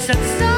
They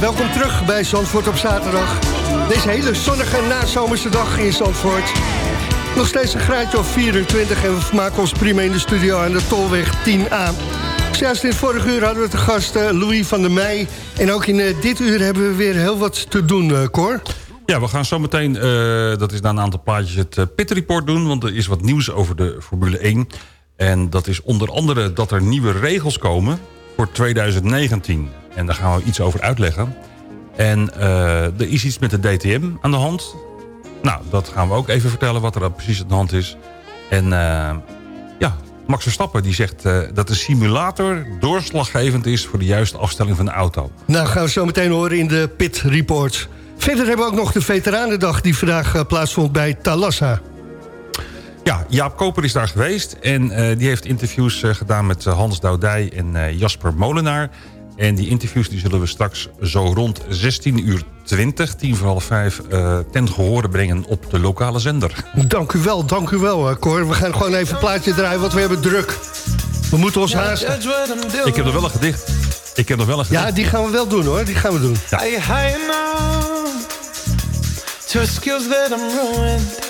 Welkom terug bij Zandvoort op zaterdag. Deze hele zonnige nazomerse dag in Zandvoort. Nog steeds een graadje of 24 en we maken ons prima in de studio aan de Tolweg 10A. Zojuist in het vorige uur hadden we te gast Louis van der Meij. En ook in eh, dit uur hebben we weer heel wat te doen, eh, Cor. Ja, we gaan zo meteen, eh, dat is na een aantal plaatjes, het Pit Report doen. Want er is wat nieuws over de Formule 1. En dat is onder andere dat er nieuwe regels komen voor 2019. En daar gaan we iets over uitleggen. En eh, er is iets met de DTM aan de hand. Nou, dat gaan we ook even vertellen wat er precies aan de hand is. En eh, ja, Max Verstappen die zegt eh, dat de simulator doorslaggevend is... voor de juiste afstelling van de auto. Nou, gaan we zo meteen horen in de Pit Report. Verder hebben we ook nog de Veteranendag die vandaag plaatsvond bij Talassa. Ja, Jaap Koper is daar geweest en eh, die heeft interviews eh, gedaan met eh, Hans Doudij en eh, Jasper Molenaar. En die interviews die zullen we straks zo rond 16 uur 20, tien voor half vijf, eh, ten gehore brengen op de lokale zender. Dank u wel, dank u wel, Cor. We gaan gewoon even een plaatje draaien, want we hebben druk. We moeten ons haasten. Ik heb nog wel een gedicht. Ik heb nog wel een gedicht. Ja, die gaan we wel doen, hoor. Die gaan we doen. High enough to skills that I'm ruined?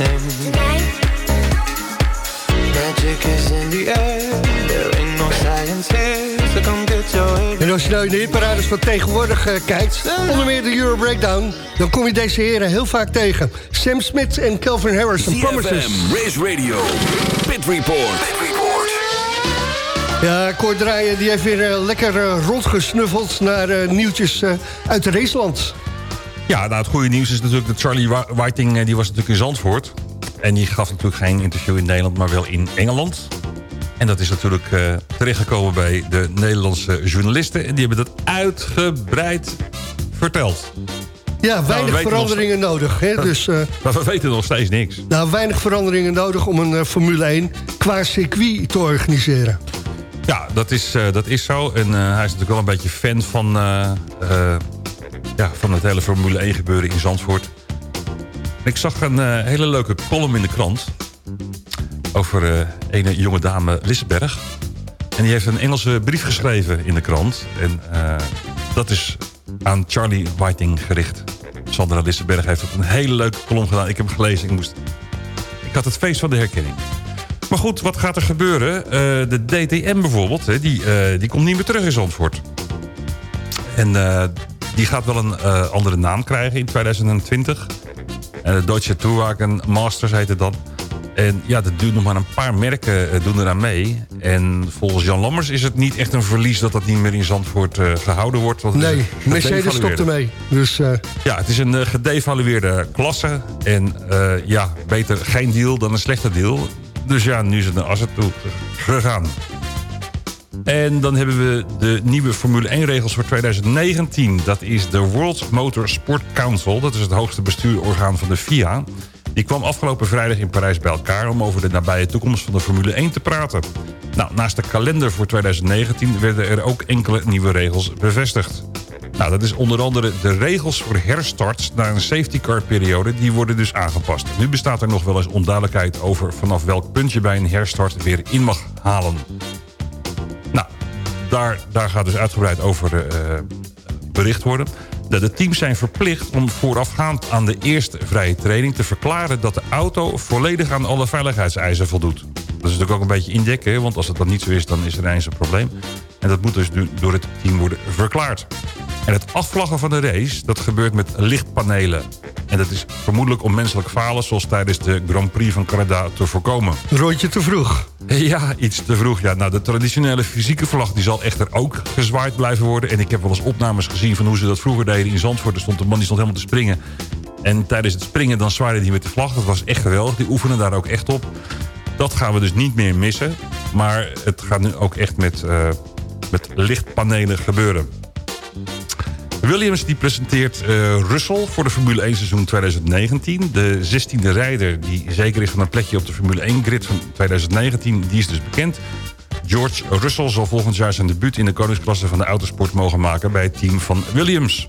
you everything. Magic is in the air. There ain't no science here, so come get your everything. En als je nou in de hitparades van tegenwoordig eh, kijkt... onder meer de Euro Breakdown... dan kom je deze heren heel vaak tegen. Sam Smith en Calvin Harris en Promises. Race Radio, Pit Report. Ja, Kort Draaien die heeft weer eh, lekker eh, rondgesnuffeld... naar eh, nieuwtjes uit Raceland. Ja, nou, het goede nieuws is natuurlijk dat Charlie Whiting... eh, die was natuurlijk in Zandvoort. En die gaf natuurlijk geen interview in Nederland, maar wel in Engeland. En dat is natuurlijk eh, terechtgekomen bij de Nederlandse journalisten. En die hebben dat uitgebreid verteld. Ja, we weinig veranderingen nodig. Hè? Dus, eh, Maar we weten nog steeds niks. nou, weinig veranderingen nodig om een Formule 1 qua circuit te organiseren. Ja, dat is, dat is zo. En hij is natuurlijk wel een beetje fan van, ja, van het hele Formule 1 gebeuren in Zandvoort. Ik zag een eh, hele leuke column in de krant... over eh een jonge dame Lissenberg. En die heeft een Engelse brief geschreven in de krant. En eh, dat is aan Charlie Whiting gericht. Sandra Lissenberg heeft een hele leuke column gedaan. Ik heb hem gelezen. Ik, moest... ik had het feest van de herkenning. Maar goed, wat gaat er gebeuren? De DTM bijvoorbeeld, die, die komt niet meer terug in Zandvoort. En die gaat wel een eh, andere naam krijgen in 2020. En de Deutsche Tourwagen Masters heet het dan. En ja, dat duurt nog maar een paar merken eh, doen eraan mee. En volgens Jan Lammers is het niet echt een verlies... dat dat niet meer in Zandvoort eh, gehouden wordt. want Nee, Mercedes stopt ermee. Dus eh, Ja, het is een eh, gedevalueerde klasse. En eh, ja, beter geen deal dan een slechte deal. Dus ja, nu is het naar Assen toe gegaan. En dan hebben we de nieuwe Formule 1-regels voor 2019. Dat is de World Motor Sport Council. Dat is het hoogste bestuurorgaan van de FIA. Die kwam afgelopen vrijdag in Parijs bij elkaar... om over de nabije toekomst van de Formule 1 te praten. Nou, naast de kalender voor 2019 werden er ook enkele nieuwe regels bevestigd. Nou, dat is onder andere de regels voor herstarts na een safety car periode. Die worden dus aangepast. Nu bestaat er nog wel eens onduidelijkheid over vanaf welk punt je bij een herstart weer in mag halen. Daar, daar gaat dus uitgebreid over eh, bericht worden. De, de teams zijn verplicht om voorafgaand aan de eerste vrije training... te verklaren dat de auto volledig aan alle veiligheidseisen voldoet. Dat is natuurlijk ook een beetje indekken, want als het dan niet zo is... dan is er eens een probleem. En dat moet dus nu door het team worden verklaard. En het afvlaggen van de race, dat gebeurt met lichtpanelen. En dat is vermoedelijk om menselijk falen... zoals tijdens de Grand Prix van Canada te voorkomen. rondje te vroeg. Ja, iets te vroeg. Ja, nou, de traditionele fysieke vlag die zal echter ook gezwaaid blijven worden. En ik heb wel eens opnames gezien van hoe ze dat vroeger deden in Zandvoort. Er stond een man die stond helemaal te springen. En tijdens het springen dan zwaaide hij met de vlag. Dat was echt geweldig. Die oefenen daar ook echt op. Dat gaan we dus niet meer missen. Maar het gaat nu ook echt met, eh, met lichtpanelen gebeuren. Williams die presenteert eh, Russell voor de Formule 1 seizoen 2019. De 16e rijder die zeker is van een plekje op de Formule 1 grid van 2019, die is dus bekend. George Russell zal volgend jaar zijn debuut in de koningsklasse van de autosport mogen maken bij het team van Williams.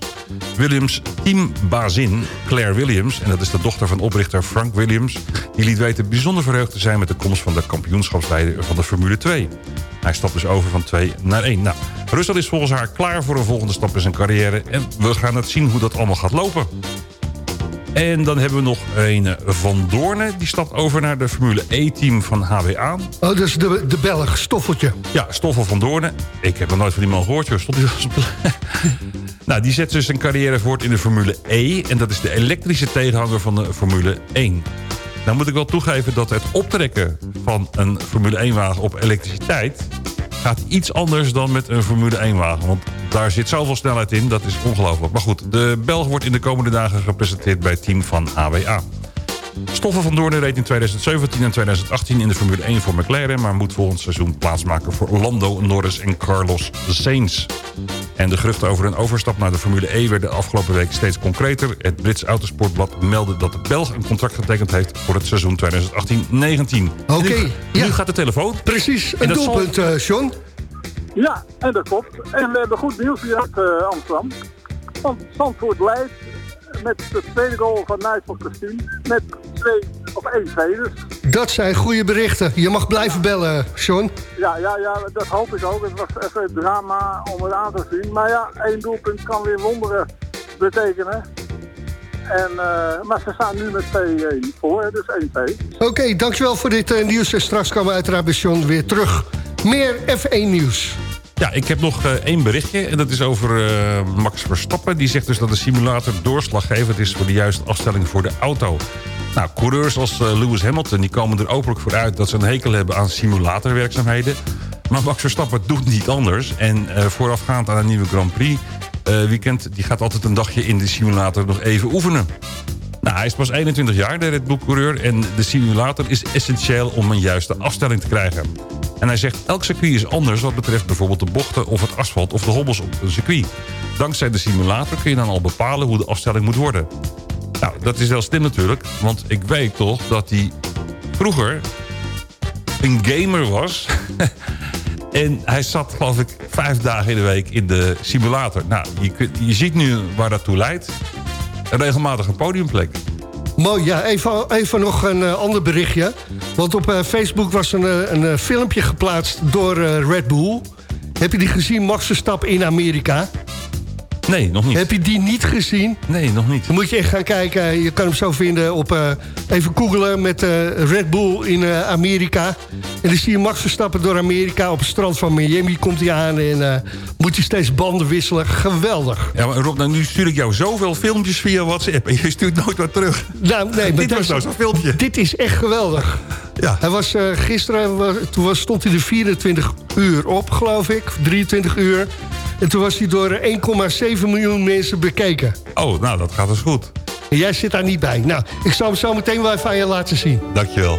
Williams teambazin Claire Williams, en dat is de dochter van oprichter Frank Williams, die liet weten bijzonder verheugd te zijn met de komst van de kampioenschapsleider van de Formule 2. Hij stapt dus over van 2 naar 1. Nou, Russell is volgens haar klaar voor een volgende stap in zijn carrière en we gaan het zien hoe dat allemaal gaat lopen. En dan hebben we nog een eh, Van Doornen. Die stapt over naar de Formule E-team van HWA. Oh, dus de, de Belg, Stoffeltje. Ja, Stoffel van Doornen. Ik heb nog nooit van die man gehoord, joh. Stond hij Nou, die zet dus zijn carrière voort in de Formule E. En dat is de elektrische tegenhanger van de Formule 1. Nou moet ik wel toegeven dat het optrekken van een Formule 1-wagen op elektriciteit... gaat iets anders dan met een Formule 1-wagen. Want daar zit zoveel snelheid in, dat is ongelooflijk. Maar goed, de Belg wordt in de komende dagen gepresenteerd bij het team van HWA. Stoffen van Doornen reed in 2017 en 2018 in de Formule 1 voor McLaren... maar moet volgend seizoen plaatsmaken voor Lando Norris en Carlos Sainz. En de geruchten over een overstap naar de Formule E werden afgelopen week steeds concreter. Het Brits Autosportblad meldde dat de Belg een contract getekend heeft... voor het seizoen 2018-19. Oké, Nu, ja. nu gaat de telefoon. Precies, En een dat zal- doelpunt, eh John. Ja, en dat klopt. En we hebben goed nieuws hier uit eh, Amsterdam. Want Zandvoort leidt met de tweede goal van Nigel Christine met 2 of 1 2 dus. Dat zijn goede berichten. Je mag blijven bellen, John. Ja, ja, ja, dat hoop ik ook. Het was even drama om het aan te zien. Maar ja, één doelpunt kan weer wonderen betekenen. En, eh, maar ze staan nu met 2-1 voor, dus 1-2. Oké, dankjewel voor dit eh, nieuws. En straks komen we uiteraard bij John weer terug. Meer F1 nieuws. Ja, ik heb nog eh, één berichtje. En dat is over eh, Max Verstappen. Die zegt dus dat de simulator doorslaggevend is... voor de juiste afstelling voor de auto. Nou, coureurs als eh, Lewis Hamilton... die komen er openlijk voor uit dat ze een hekel hebben aan simulatorwerkzaamheden. Maar Max Verstappen doet niet anders. En voorafgaand aan een nieuwe Grand Prix weekend... die gaat altijd een dagje in de simulator nog even oefenen. Nou, hij is pas 21 jaar, de Red Bull-coureur... en de simulator is essentieel om een juiste afstelling te krijgen. En hij zegt, elk circuit is anders wat betreft bijvoorbeeld de bochten... of het asfalt of de hobbels op een circuit. Dankzij de simulator kun je dan al bepalen hoe de afstelling moet worden. Nou, dat is wel slim natuurlijk, want ik weet toch dat hij vroeger een gamer was... En hij zat, geloof ik, vijf dagen in de week in de simulator. Nou, je, kunt- je ziet nu waar dat toe leidt. Een regelmatige podiumplek. Mooi, ja, even, even nog een eh, ander berichtje. Want op eh, Facebook was een, eh, een filmpje geplaatst door Red Bull. Heb je die gezien, Max Verstappen in Amerika? Nee, nog niet. Heb je die niet gezien? Nee, nog niet. Dan moet je echt gaan kijken. Je kan hem zo vinden op... eh, even googlen met eh, Red Bull in eh, Amerika. En dan zie je Max Verstappen door Amerika. Op het strand van Miami komt hij aan. En moet hij steeds banden wisselen. Geweldig. Ja, maar Rob, nou, nu stuur ik jou zoveel filmpjes via WhatsApp... en je stuurt nooit wat terug. Nou, nee, maar Dit was nou zo'n filmpje. Dit is echt geweldig. Ja. Hij was gisteren, toen was, stond hij er 24 uur op, geloof ik. 23 uur. En toen was hij door 1,7 miljoen mensen bekeken. Oh, nou, dat gaat dus goed. En jij zit daar niet bij. Nou, ik zal hem zo meteen wel even aan je laten zien. Dankjewel.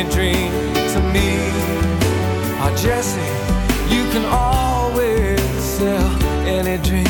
any dream to me. Oh, Jesse, you can always sell any dream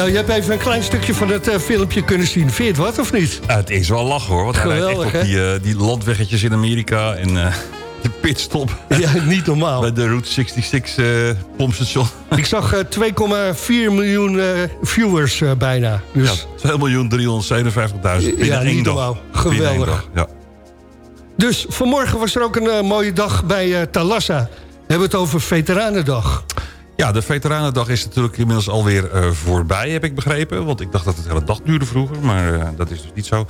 Nou, je hebt even een klein stukje van het eh, filmpje kunnen zien. Vind je het wat of niet? Het is wel lachen hoor. Want hij rijdt Geweldig, echt op die, eh, die landweggetjes in Amerika. En eh, de pitstop. Ja, niet normaal. Bij de Route 66 eh pompstation. Ik zag eh, 2,4 miljoen viewers bijna. Dus, Ja, 2.357.000 binnen Ja, één dag. Geweldig. dag, Ja. dus vanmorgen was er ook een mooie dag bij Talassa. We hebben het over Veteranendag. Ja, de Veteranendag is natuurlijk inmiddels alweer eh voorbij, heb ik begrepen. Want ik dacht dat het hele dag duurde vroeger, maar eh, dat is dus niet zo.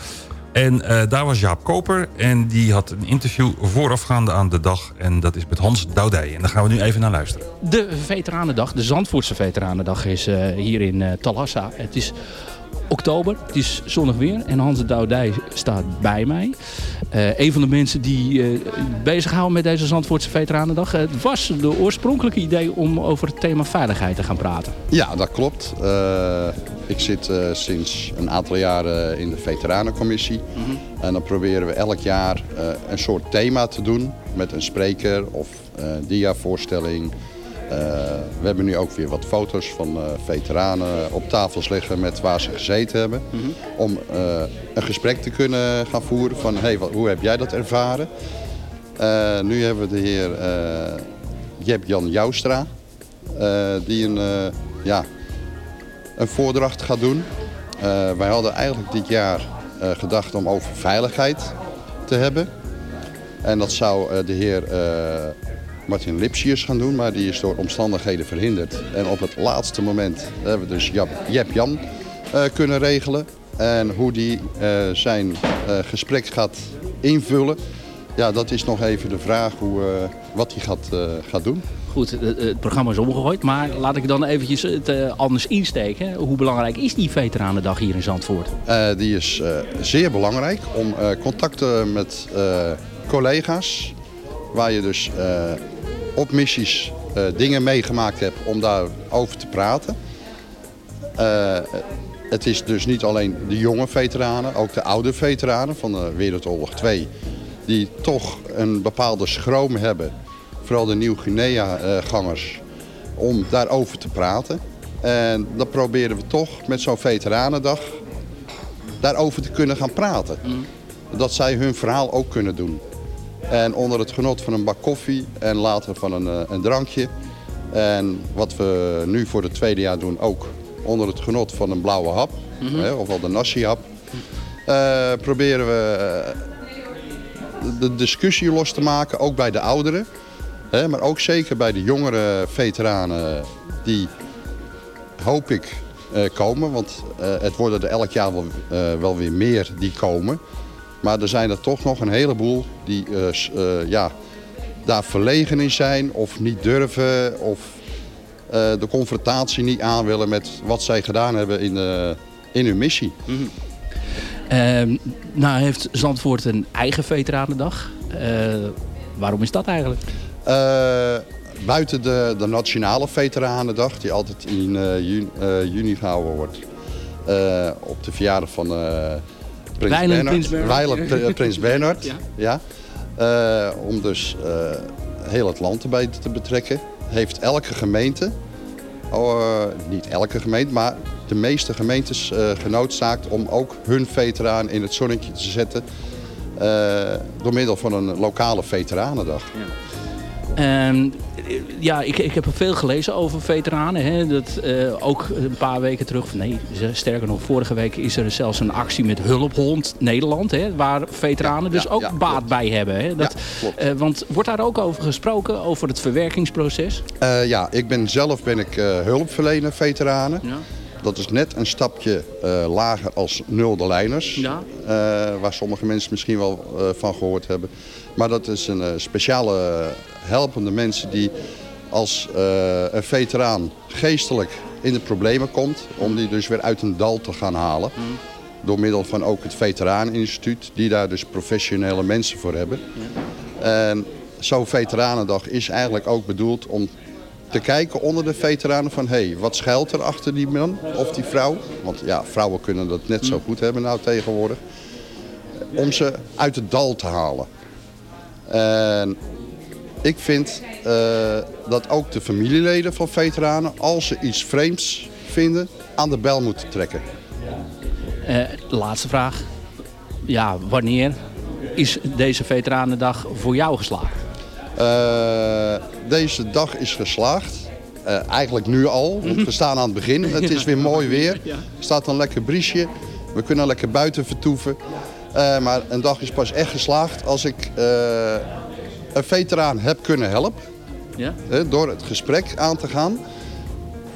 En eh, daar was Jaap Koper en die had een interview voorafgaande aan de dag. En dat is met Hans Doudij. En daar gaan we nu even naar luisteren. De Veteranendag, de Zandvoortse Veteranendag is hier in Talassa. Het is oktober, het is zonnig weer en Hans de Doudij staat bij mij. Eh, een van de mensen die eh bezighouden met deze Zandvoortse Veteranendag. Het was de oorspronkelijke idee om over het thema veiligheid te gaan praten. Ja, dat klopt. Eh, ik zit sinds een aantal jaren in de veteranencommissie. En dan proberen we elk jaar een soort thema te doen met een spreker of diavoorstelling. Eh, we hebben nu ook weer wat foto's van eh, veteranen op tafels liggen met waar ze gezeten hebben. Om eh, een gesprek te kunnen gaan voeren van hey, wat, hoe heb jij dat ervaren? Nu hebben we de heer eh Jeb-Jan Joustra. die een, ja, een voordracht gaat doen. Wij hadden eigenlijk dit jaar gedacht om over veiligheid te hebben. En dat zou de heer Martin Lipsius gaan doen, maar die is door omstandigheden verhinderd. En op het laatste moment hebben we dus Jep Jan eh, kunnen regelen. En hoe die eh, zijn eh, gesprek gaat invullen, ja, dat is nog even de vraag hoe, wat hij gaat, gaat doen. Goed, het, programma is omgegooid, maar laat ik dan eventjes het anders insteken. Hoe belangrijk is die Veteranendag hier in Zandvoort? Die is zeer belangrijk om contacten met collega's, waar je dus op missies eh, dingen meegemaakt hebt om daarover te praten. Eh, het is dus niet alleen de jonge veteranen, ook de oude veteranen van de Wereldoorlog 2, die toch een bepaalde schroom hebben, vooral de Nieuw-Guinea-gangers, om daarover te praten. En dan proberen we toch met zo'n veteranendag daarover te kunnen gaan praten. Dat zij hun verhaal ook kunnen doen. En onder het genot van een bak koffie en later van een, eh, een drankje. En wat we nu voor het tweede jaar doen ook onder het genot van een blauwe hap. Hè, ofwel de nasi-hap. eh, proberen we eh, de discussie los te maken, ook bij de ouderen. Hè, maar ook zeker bij de jongere veteranen die hoop ik komen. Want het worden er elk jaar wel, wel weer meer die komen. Maar er zijn er toch nog een heleboel die eh, eh, ja, daar verlegen in zijn of niet durven of eh, de confrontatie niet aan willen met wat zij gedaan hebben in, in hun missie. Ehm, nou heeft Zandvoort een eigen Veteranendag. Waarom is dat eigenlijk? Buiten de, de Nationale Veteranendag, die altijd in juni, juni gehouden wordt. op de verjaardag van Prins Bernhard. Prins Bernhard. Pri- Prins Bernhard, Ja. ja. Eh, om dus eh, heel het land erbij te betrekken. Heeft elke gemeente, oh, eh, niet elke gemeente, maar de meeste gemeentes eh, genoodzaakt om ook hun veteraan in het zonnetje te zetten. eh, door middel van een lokale veteranendag. Ehm, ja, ik, ik heb veel gelezen over veteranen. Hè. Dat, eh, ook een paar weken terug, nee, sterker nog, vorige week is er zelfs een actie met Hulphond Nederland. Hè, waar veteranen dus ja, ook ja, baat klopt. bij hebben. Hè. Dat, eh, want wordt daar ook over gesproken, over het verwerkingsproces? Eh, ja, ik ben zelf ben ik hulpverlener veteranen. Ja. Dat is net een stapje eh, lager als nulde lijners. Ja. Eh, waar sommige mensen misschien wel eh, van gehoord hebben. Maar dat is een speciale helpende mensen die als een veteraan geestelijk in de problemen komt. Om die dus weer uit een dal te gaan halen. Door middel van ook het Veteraneninstituut. Die daar dus professionele mensen voor hebben. En zo'n veteranendag is eigenlijk ook bedoeld om te kijken onder de veteranen van... hé, hey, wat schuilt er achter die man of die vrouw? Want ja, vrouwen kunnen dat net zo goed hebben nou tegenwoordig. Om ze uit het dal te halen. En ik vind eh, dat ook de familieleden van veteranen... als ze iets vreemds vinden, aan de bel moeten trekken. Eh, laatste vraag. Ja, wanneer is deze Veteranendag voor jou geslaagd? Eh, deze dag is geslaagd. Eh, eigenlijk nu al, want we staan aan het begin. Het is weer mooi weer. Er staat een lekker briesje. We kunnen lekker buiten vertoeven. Eh, maar een dag is pas echt geslaagd als ik een veteraan heb kunnen helpen. Ja? door het gesprek aan te gaan.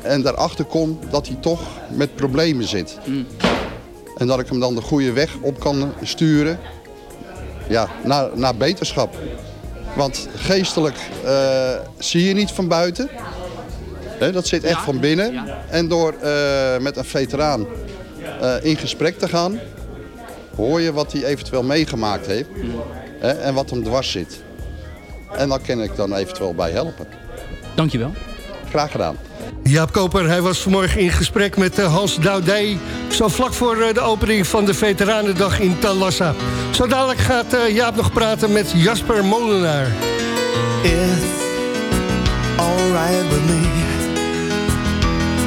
En daarachter kom dat hij toch met problemen zit. En dat ik hem dan de goede weg op kan sturen ja, naar, naar beterschap. Want geestelijk eh, zie je niet van buiten. Hè, dat zit echt van binnen. En door eh, met een veteraan eh, in gesprek te gaan... hoor je wat hij eventueel meegemaakt heeft. Hè, en wat hem dwars zit. En daar kan ik dan eventueel bij helpen. Dankjewel. Graag gedaan. Jaap Koper, hij was vanmorgen in gesprek met eh, Hans Doudij. Zo vlak voor eh, de opening van de Veteranendag in Talassa. Zo dadelijk gaat eh, Jaap nog praten met Jasper Molenaar. It's alright with me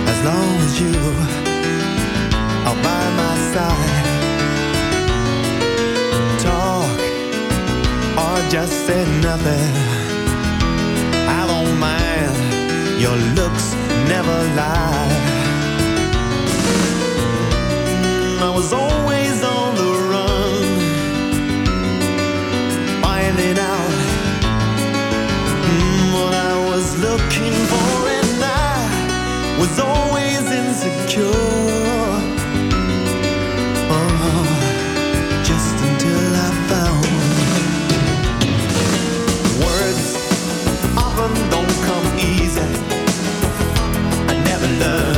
as long as you are by my side. Talk or just say nothing. I don't mind. Your looks never lie. I was always on the run, finding out Mm, what I was looking for, and I was always insecure. Oh, just until I found words often don't come easy. I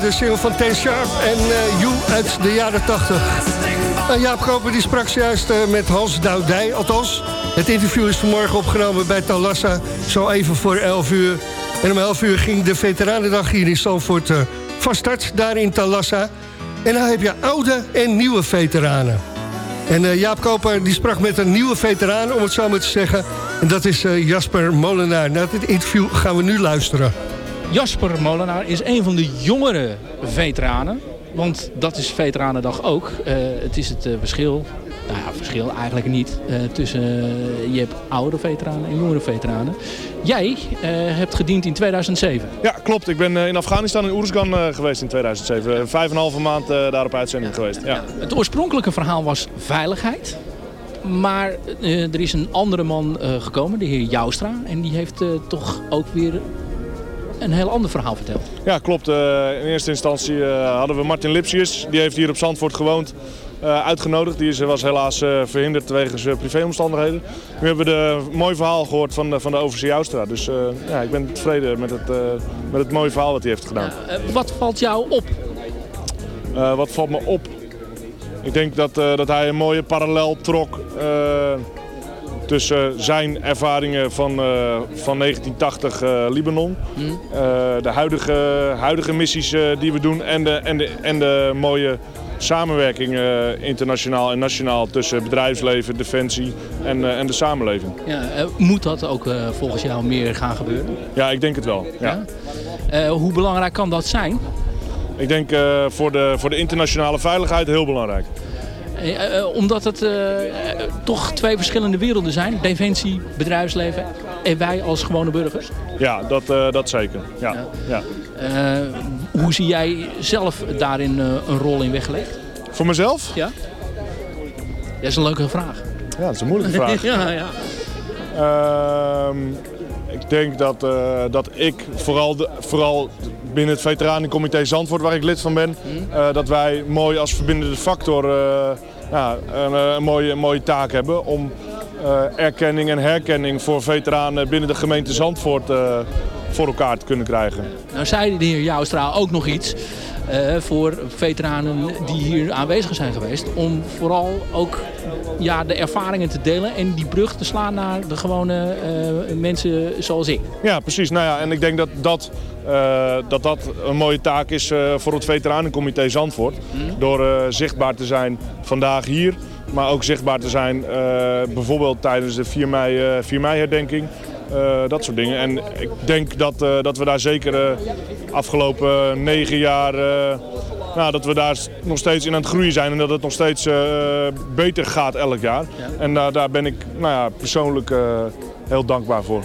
de single van Ten Sharp en eh, You uit de jaren 80. En Jaap Koper die sprak juist eh, met Hans Doudij, althans. Het interview is vanmorgen opgenomen bij Talassa, zo even voor 11 uur. En om 11 uur ging de Veteranendag hier in Zandvoort eh, van start, daar in Talassa. En dan heb je oude en nieuwe veteranen. En Jaap Koper die sprak met een nieuwe veteraan, om het zo maar te zeggen. En dat is Jasper Molenaar. Naar dit interview gaan we nu luisteren. Jasper Molenaar is een van de jongere veteranen. Want dat is Veteranendag ook. Eh, het is het eh, verschil, nou ja, verschil eigenlijk niet, eh, tussen je hebt oudere veteranen en jongere veteranen. Jij hebt gediend in 2007. Ja, klopt. Ik ben in Afghanistan in Oeruzgan geweest in 2007. Eh, Vijf en een halve maand daar op uitzending geweest. Ja. Het oorspronkelijke verhaal was veiligheid. Maar er is een andere man gekomen, de heer Joustra. En die heeft toch ook weer een heel ander verhaal verteld. Ja, klopt. Eh, in eerste instantie eh, hadden we Martin Lipsius. Die heeft hier op Zandvoort gewoond. eh, uitgenodigd. Die is, was helaas verhinderd wegens eh, privéomstandigheden. Nu hebben we de mooi verhaal gehoord van, de- van de overzee. Dus ja, ik ben tevreden met het, met het mooie verhaal wat hij heeft gedaan. Wat valt jou op? Wat valt me op? Ik denk dat, dat hij een mooie parallel trok tussen zijn ervaringen van, eh, van 1980 eh, Libanon. Eh, de huidige, huidige missies die we doen en de, en de, en de mooie samenwerking internationaal en nationaal tussen bedrijfsleven, defensie en, en de samenleving. Ja, moet dat ook volgens jou meer gaan gebeuren? Ja, ik denk het wel. Ja. Hoe belangrijk kan dat zijn? Ik denk voor, de, voor de internationale veiligheid heel belangrijk. Eh, eh, omdat het eh, eh, toch twee verschillende werelden zijn. Defensie, bedrijfsleven en wij als gewone burgers. Ja, dat, eh, dat zeker. Ja. Ja. Eh, hoe zie jij zelf daarin eh, een rol in weggelegd? Voor mezelf? Ja. Dat is een leuke vraag. Ja, dat is een moeilijke vraag. ja, ja. Ehm, ik denk dat, eh, dat ik vooral, de, vooral binnen het veteranencomité Zandvoort, waar ik lid van ben, eh, dat wij mooi als verbindende factor eh, ja, een, eh, een mooie, mooie taak hebben om eh, erkenning en herkenning voor veteranen binnen de gemeente Zandvoort eh, voor elkaar te kunnen krijgen. Nou zei de heer Joustra ook nog iets voor veteranen die hier aanwezig zijn geweest. Om vooral ook ja, de ervaringen te delen en die brug te slaan naar de gewone eh, mensen zoals ik. Ja, precies. Nou ja, en ik denk dat dat, eh, dat, dat een mooie taak is eh, voor het veteranencomité Zandvoort. Door eh, zichtbaar te zijn vandaag hier, maar ook zichtbaar te zijn eh, bijvoorbeeld tijdens de 4 mei, eh 4 mei herdenking. Eh, dat soort dingen. En ik denk dat, eh, dat we daar zeker de afgelopen negen jaar... eh, nou, dat we daar nog steeds in aan het groeien zijn en dat het nog steeds eh, beter gaat elk jaar. En daar daar ben ik nou ja, persoonlijk eh, heel dankbaar voor.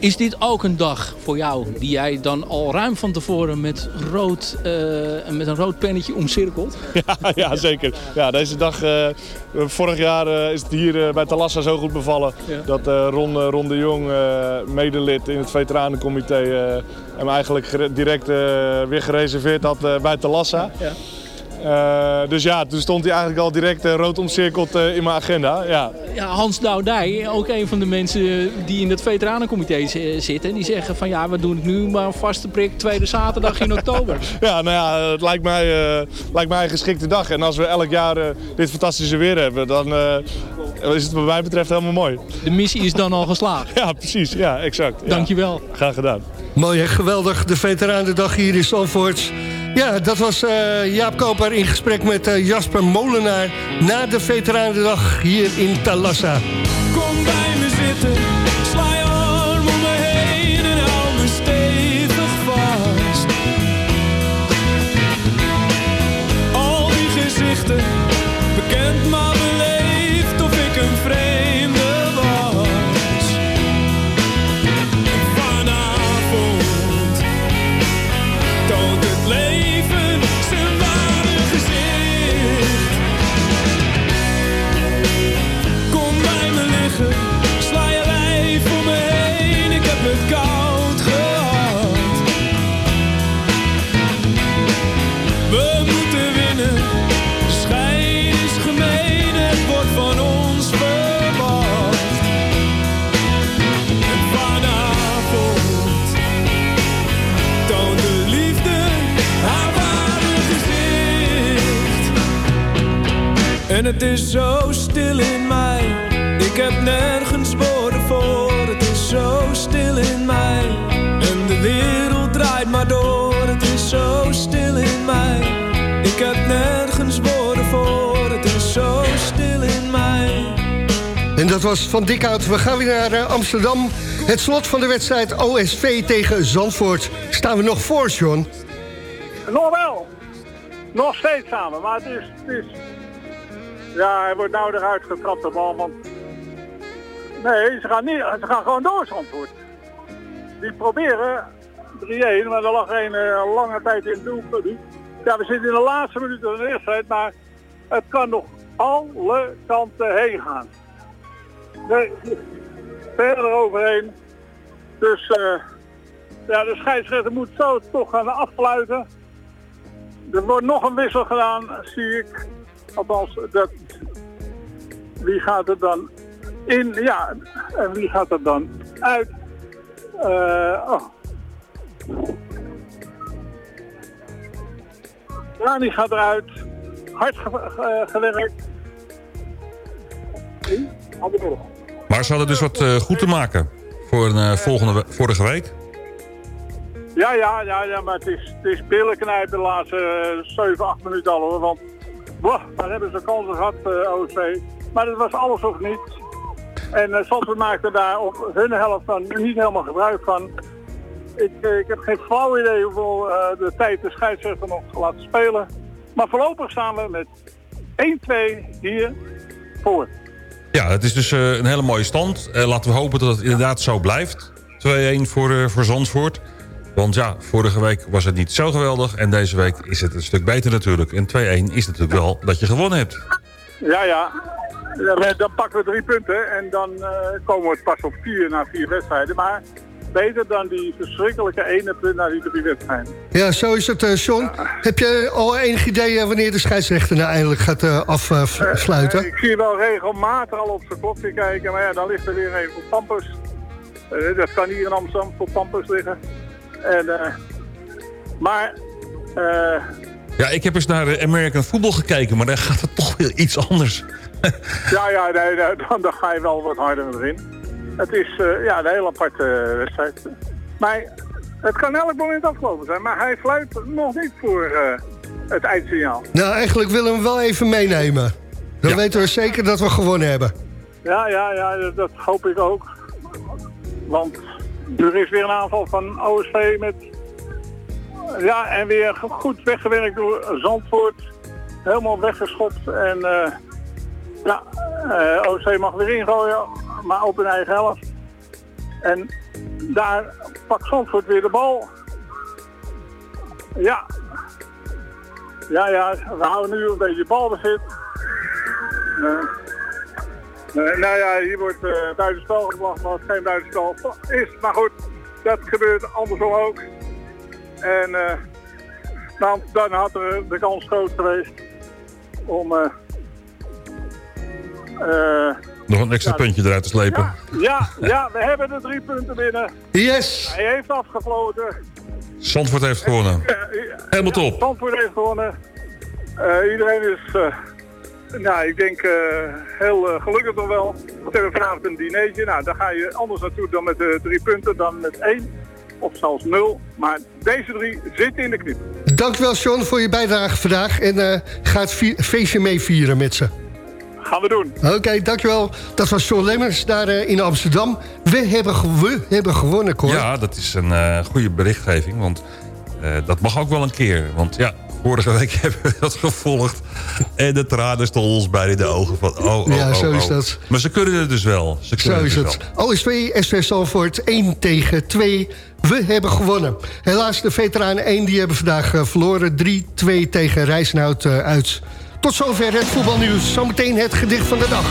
Is dit ook een dag voor jou die jij dan al ruim van tevoren met, rood, eh, met een rood pennetje omcirkelt? Ja, ja, zeker. Ja, deze dag, eh, vorig jaar eh, is het hier bij Talassa zo goed bevallen dat Ron, Ron de Jong, medelid in het veteranencomité, hem eigenlijk direct weer gereserveerd had bij Talassa. Eh, dus ja, toen stond hij eigenlijk al direct eh, rood omcirkeld eh, in mijn agenda. Ja. Ja, Hans Doudij, ook een van de mensen die in het veteranencomité zitten. Die zeggen van ja, we doen het nu maar een vaste prik tweede zaterdag in oktober. Ja, nou ja, het lijkt mij, eh, lijkt mij een geschikte dag. En als we elk jaar eh, dit fantastische weer hebben, dan eh, is het wat mij betreft helemaal mooi. De missie is dan al geslaagd. Ja, precies. Ja, exact. Ja. Dankjewel. Graag gedaan. Mooi en geweldig, de Veteranendag hier in Zandvoort. Ja, dat was eh, Jaap Koper in gesprek met eh, Jasper Molenaar... na de Veteranendag hier in Talassa. Het is zo stil in mij. Ik heb nergens woorden voor. Het is zo stil in mij. En de wereld draait maar door. Het is zo stil in mij. Ik heb nergens woorden voor. Het is zo stil in mij. En dat was van Dikhout. We gaan weer naar eh, Amsterdam. Het slot van de wedstrijd OSV tegen Zandvoort. Staan we nog voor, John? Nog wel. Nog steeds samen, maar het is... Het is ja, hij wordt nou eruit getrapt, de bal, want... Nee, ze gaan, niet, ze gaan gewoon door, Zandvoort. Die proberen 3-1, maar er lag een eh, lange tijd in het doel. Ja, we zitten in de laatste minuten van de wedstrijd, maar het kan nog alle kanten heen gaan. Nee, verder overheen. Dus eh, ja, de scheidsrechter moet zo toch gaan afsluiten. Er wordt nog een wissel gedaan, zie ik. Althans, dat, wie gaat er dan in? Ja, en wie gaat er dan uit? Eh oh. Rani gaat eruit. Hard ge- ge- gewerkt. Wie? Andere Maar ze hadden dus wat eh, goed te maken voor een eh, volgende vorige week. Ja, ja, ja, ja, maar het is, het is billen knijpen de laatste eh, 7, 8 minuten al hoor. Want boah, daar hebben ze kansen gehad, eh OC. Maar dat was alles of niets. En uh, Zandvoort maakte daar op hun helft dan niet helemaal gebruik van. Ik, eh, ik heb geen flauw idee hoeveel eh, de tijd de scheidsrechter nog laat spelen. Maar voorlopig staan we met 1-2 hier voor. Ja, het is dus eh, een hele mooie stand. Eh, laten we hopen dat het inderdaad zo blijft. 2-1 voor, eh, voor Zandvoort. Want ja, vorige week was het niet zo geweldig. En deze week is het een stuk beter natuurlijk. En 2-1 is natuurlijk wel dat je gewonnen hebt. Ja, ja. Maar Dan pakken we drie punten en dan eh, komen we pas op vier na vier wedstrijden. Maar beter dan die verschrikkelijke ene punt na die drie wedstrijden. Ja, zo is het, eh John. Heb je al enig idee eh, wanneer de scheidsrechter nou eindelijk gaat eh, afsluiten? Eh, ik zie wel regelmatig al op zijn klokje kijken, maar ja, dan ligt er weer een voor Pampus. Eh, dat kan hier in Amsterdam voor Pampus liggen. En, eh, maar, eh, Ja, ik heb eens naar eh, American Football gekeken, maar daar gaat het toch weer iets anders. ja, ja nee, dan, dan ga je wel wat harder erin. Het is eh, ja, een heel aparte eh, wedstrijd. Maar het kan elk moment afgelopen zijn, maar hij fluit nog niet voor eh, het eindsignaal. Nou, eigenlijk willen we hem wel even meenemen. Dan weten we zeker dat we gewonnen hebben. Ja, ja, ja, dat hoop ik ook. Want er is weer een aanval van OSV met... Ja, en weer goed weggewerkt door Zandvoort. Helemaal weggeschopt. En eh ja, eh, OSV mag weer ingooien, maar op hun eigen helft. En daar pakt Zandvoort weer de bal. Ja. Ja, ja, we houden nu een beetje balbezit. Eh, Nee, nou ja, hier wordt uh, buitenspel gebracht, maar het geen buitenspel is. Maar goed, dat gebeurt andersom ook. En eh, nou, dan had er de kans groot geweest om... eh, eh, Nog een extra Ja, puntje eruit te slepen. ja, ja, we hebben de drie punten binnen. Yes! Hij heeft afgefloten. Zandvoort heeft gewonnen. Helemaal top. Zandvoort heeft gewonnen. Eh, iedereen is, eh, nou, ik denk eh, heel eh, gelukkig toch wel. We hebben vanavond een dinertje. Nou, daar ga je anders naartoe dan met de drie punten, dan met één. Of zelfs nul. Maar deze drie zitten in de knip. Dankjewel, John, voor je bijdrage vandaag. En eh, ga het feestje meevieren met ze. Gaan we doen. Oké, dankjewel. Dat was John Lemmers daar in Amsterdam. We hebben, we hebben gewonnen, Cor. Ja, dat is een eh, goede berichtgeving. Want eh, dat mag ook wel een keer. Want ja, vorige week hebben we dat gevolgd. En de tranen stonden ons bijna in de ogen. Van, oh, oh, Ja, oh, zo is oh. dat. Maar ze kunnen het dus wel. Ze Zo is dus het. OSV, SV Salvoort 1 tegen 2. We hebben gewonnen. Helaas, de veteranen 1 die hebben vandaag eh, verloren. 3-2 tegen Rijssenhout eh, uit. Tot zover het voetbalnieuws. Zometeen het gedicht van de dag.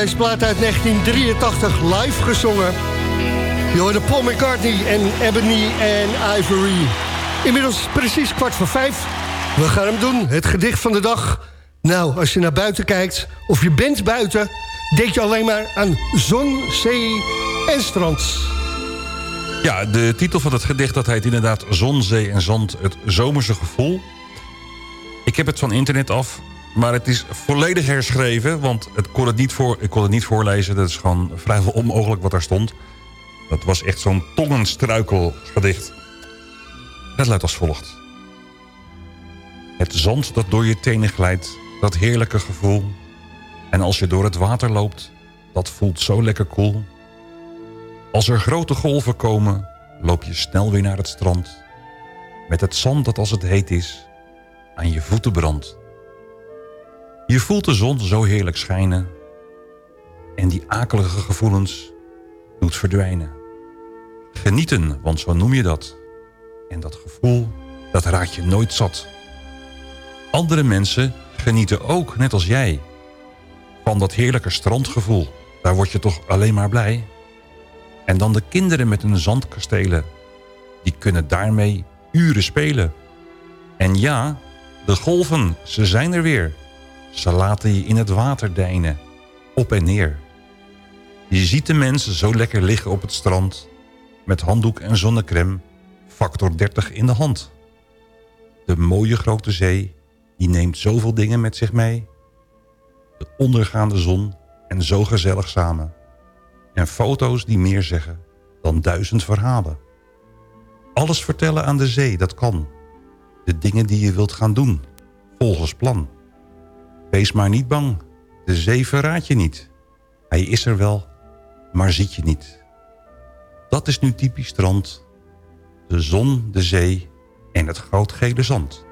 Deze plaat uit 1983 live gezongen. Je hoorde Paul McCartney en Ebony en Ivory. Inmiddels precies kwart voor vijf. We gaan hem doen, het gedicht van de dag. Nou, als je naar buiten kijkt, of je bent buiten... denk je alleen maar aan zon, zee en strand. Ja, de titel van het gedicht dat heet inderdaad Zon, Zee en Zand, het zomerse gevoel. Ik heb het van internet af, maar het is volledig herschreven... want het kon niet voor, ik kon het niet voorlezen, dat is gewoon vrijwel onmogelijk wat daar stond. Dat was echt zo'n tongenstruikelgedicht. Het luidt als volgt. Het zand dat door je tenen glijdt, dat heerlijke gevoel. En als je door het water loopt, dat voelt zo lekker koel. Als er grote golven komen, loop je snel weer naar het strand. Met het zand dat als het heet is, aan je voeten brandt. Je voelt de zon zo heerlijk schijnen. En die akelige gevoelens doet verdwijnen. Genieten, want zo noem je dat. En dat gevoel, dat raakt je nooit zat. Andere mensen genieten ook, net als jij. Van dat heerlijke strandgevoel. Daar word je toch alleen maar blij. En dan de kinderen met hun zandkastelen. Die kunnen daarmee uren spelen. En ja, de golven, ze zijn er weer. Ze laten je in het water deinen. Op en neer. Je ziet de mensen zo lekker liggen op het strand. Met handdoek en zonnecrème. Factor 30 in de hand. De mooie grote zee, die neemt zoveel dingen met zich mee. De ondergaande zon en zo gezellig samen. En foto's die meer zeggen dan duizend verhalen. Alles vertellen aan de zee, dat kan. De dingen die je wilt gaan doen, volgens plan. Wees maar niet bang, de zee verraadt je niet. Hij is er wel, maar ziet je niet. Dat is nu typisch strand. De zon, de zee en het goudgele zand.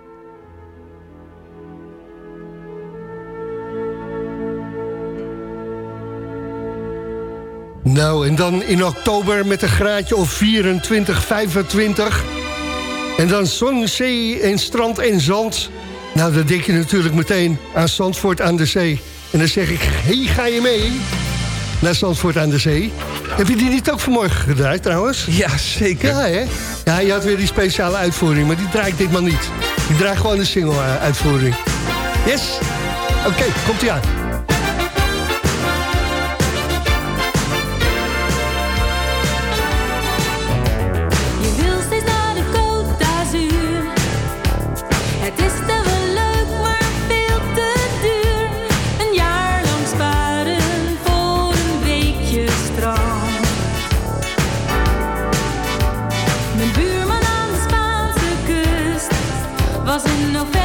Nou, en dan in oktober met een graadje of 24, 25. En dan zon, zee en strand en zand. Nou, dan denk je natuurlijk meteen aan Zandvoort aan de zee. En dan zeg ik, hey, ga je mee naar Zandvoort aan de zee? Heb je die niet ook vanmorgen gedraaid trouwens? Ja, zeker. Ja, hè? Ja, je had weer die speciale uitvoering, maar die draai ik ditmaal niet. Die draai gewoon de single-uitvoering. Yes? Oké, komt-ie aan. Was in november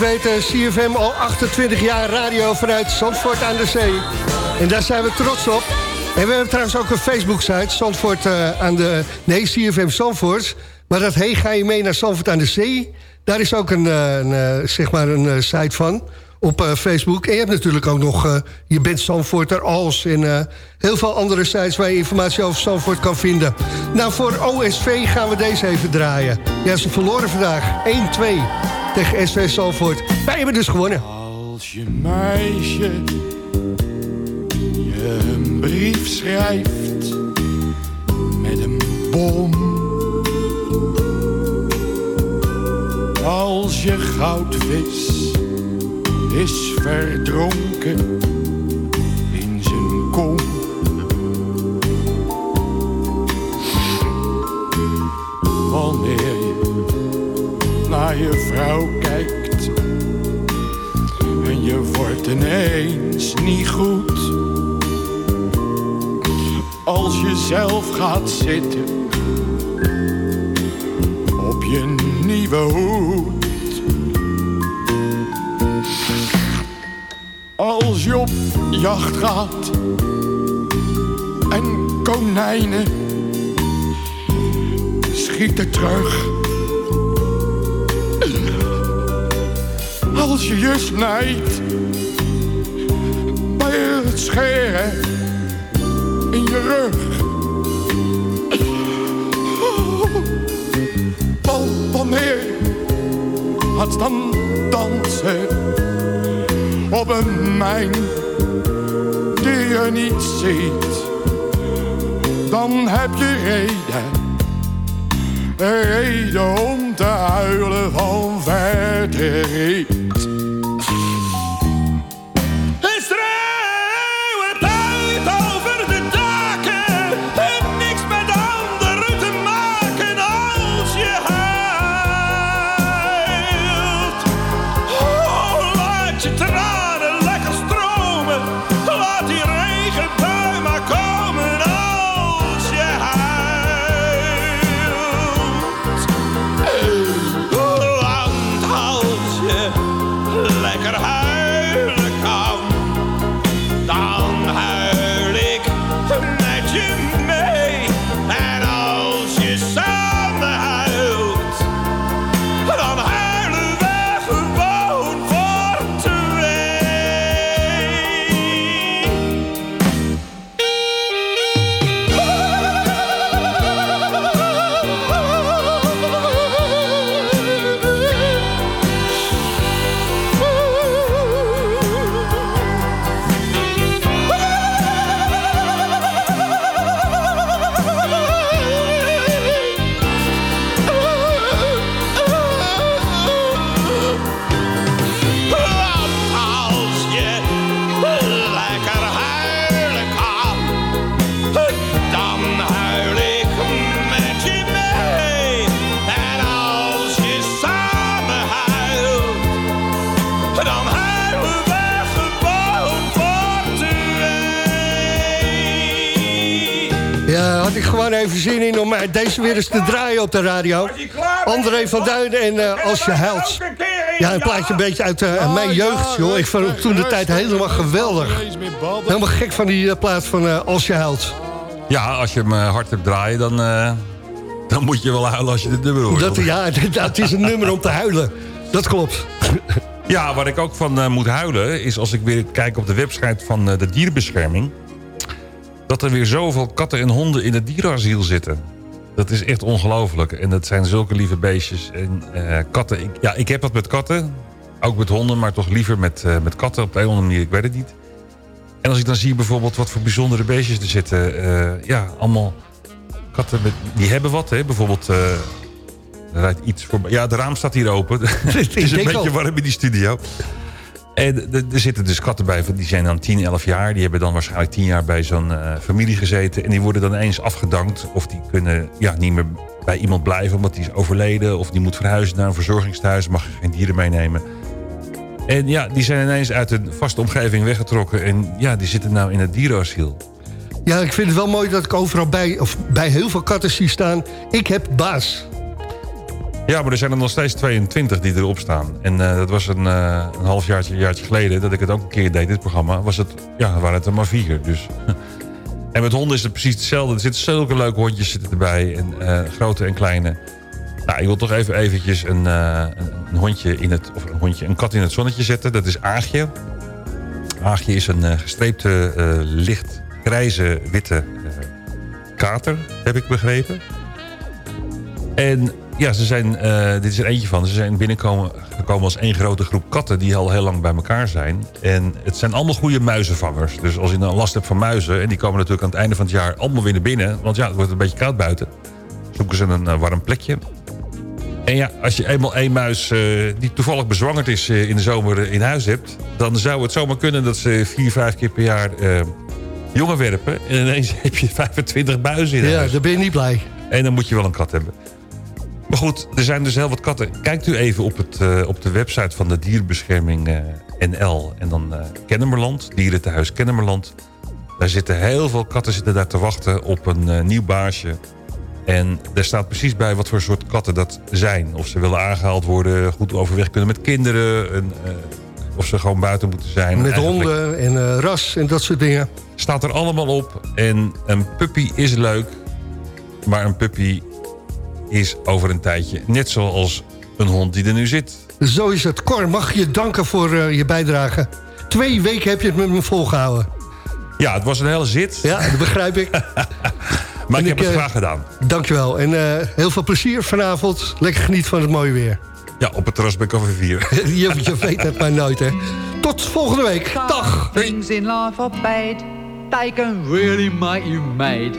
weten, CFM al 28 jaar radio vanuit Zandvoort aan de Zee. En daar zijn we trots op. En we hebben trouwens ook een Facebook-site, Zandvoort eh, aan de... Nee, CFM Zandvoort. Maar dat hey, ga je mee naar Zandvoort aan de Zee? Daar is ook een, eh, een, eh, zeg maar een site van op Facebook. En je hebt natuurlijk ook nog Je bent Zandvoorter als... en heel veel andere sites waar je informatie over Zandvoort kan vinden. Nou, voor OSV gaan we deze even draaien. Ja, ze verloren vandaag 1-2 tegen SV Zandvoort. Wij hebben dus gewonnen. Als je meisje je een brief schrijft met een bom. Als je goudvis is verdronken in zijn kom. Wanneer naar je vrouw kijkt en je wordt ineens niet goed. Als je zelf gaat zitten op je nieuwe hoed. Als je op jacht gaat en konijnen schieten terug. Als je je snijdt bij het scheren in je rug. Wa- Wanneer gaat dan dansen op een mijn die je niet ziet, dan heb je reden, reden om te huilen van verdriet. Even zin in om eh, deze weer eens te draaien op de radio. André van Duinen en eh, Als je huilt. Ja, een plaatje een beetje uit eh, mijn jeugd, joh. Ik vond het toen de tijd helemaal geweldig. Helemaal gek van die plaat van eh, Als je huilt. Ja, als je hem hard hebt draaien, dan, eh, dan moet je wel huilen als je dit nummer hoort. Dat, ja, dat is een nummer om te huilen. Dat klopt. Ja, waar ik ook van eh, moet huilen... is als ik weer kijk op de website van eh, de dierenbescherming... dat er weer zoveel katten en honden in het dierenasiel zitten. Dat is echt ongelooflijk. En dat zijn zulke lieve beestjes. En eh, katten... Ik, ja, ik heb wat met katten. Ook met honden, maar toch liever met, eh, met katten op de een of andere manier. Ik weet het niet. En als ik dan zie bijvoorbeeld wat voor bijzondere beestjes er zitten. eh, ja, allemaal katten met, die hebben wat. Hè? Bijvoorbeeld... er rijdt iets voor. Ja, het raam staat hier open. het is een beetje warm in die studio. D- er zitten dus katten bij, die zijn dan 10, 11 jaar. Die hebben dan waarschijnlijk 10 jaar bij zo'n eh, familie gezeten. En die worden dan eens afgedankt. Of die kunnen ja, niet meer bij iemand blijven omdat die is overleden. Of die moet verhuizen naar een verzorgingstehuis. Mag je geen dieren meenemen. En ja, die zijn ineens uit een vaste omgeving weggetrokken. En ja, die zitten nou in het dierenasiel. Ja, ik vind het wel mooi dat ik overal bij, of bij heel veel katten zie staan... ik heb baas. Ja, maar er zijn er nog steeds 22 die erop staan. En eh, dat was een, eh, een half jaartje, jaartje geleden dat ik het ook een keer deed, dit programma. Was het, ja, waren het er maar vier. Dus. en met honden is het precies hetzelfde. Er zitten zulke leuke hondjes zitten erbij. En, eh, grote en kleine. Nou, ik wil toch even eventjes een, een, hondje in het, of een hondje, een kat in het zonnetje zetten. Dat is Aagje. Aagje is een gestreepte, licht grijze, witte kater, heb ik begrepen. En ja, ze zijn, eh, dit is er eentje van. Ze zijn binnengekomen gekomen als één grote groep katten die al heel lang bij elkaar zijn. En het zijn allemaal goede muizenvangers. Dus als je nou last hebt van muizen, en die komen natuurlijk aan het einde van het jaar allemaal weer naar binnen. Want ja, het wordt een beetje koud buiten. Zoeken ze een eh, warm plekje. En ja, als je eenmaal één muis eh, die toevallig bezwangerd is in de zomer in huis hebt... dan zou het zomaar kunnen dat ze vier, vijf keer per jaar jongen werpen. En ineens heb je 25 muizen in Ja, huis. dan ben je niet blij. En dan moet je wel een kat hebben. Maar goed, er zijn dus heel wat katten. Kijkt u even op, het, eh, op de website van de dierenbescherming eh, NL. En dan eh Kennemerland, Dierentehuis Kennemerland. Daar zitten heel veel katten zitten daar te wachten op een nieuw baasje. En daar staat precies bij wat voor soort katten dat zijn. Of ze willen aangehaald worden, goed overweg kunnen met kinderen. En, of ze gewoon buiten moeten zijn. Met Eigenlijk honden en ras en dat soort dingen. Staat er allemaal op. En een puppy is leuk. Maar een puppy is over een tijdje net zoals een hond die er nu zit. Zo is het. Cor, mag je danken voor eh, je bijdrage. Twee weken heb je het met me volgehouden. Ja, het was een hele zit. Ja, dat begrijp ik. Maar En ik heb ik, het eh, graag gedaan. Dankjewel. En eh, heel veel plezier vanavond. Lekker geniet van het mooie weer. Ja, op het terras bij Café 4. je, je weet het maar nooit, hè. Tot volgende week. Dag. Things in life are bad. They can really make you mad.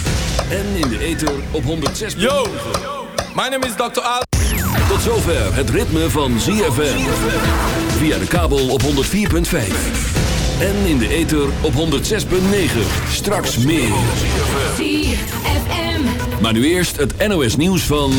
En in de ether op 106.9. Yo, my name is Dr. Al. Tot zover het ritme van ZFM. Via de kabel op 104.5. En in de ether op 106.9. Straks meer. ZFM. Maar nu eerst het NOS nieuws van...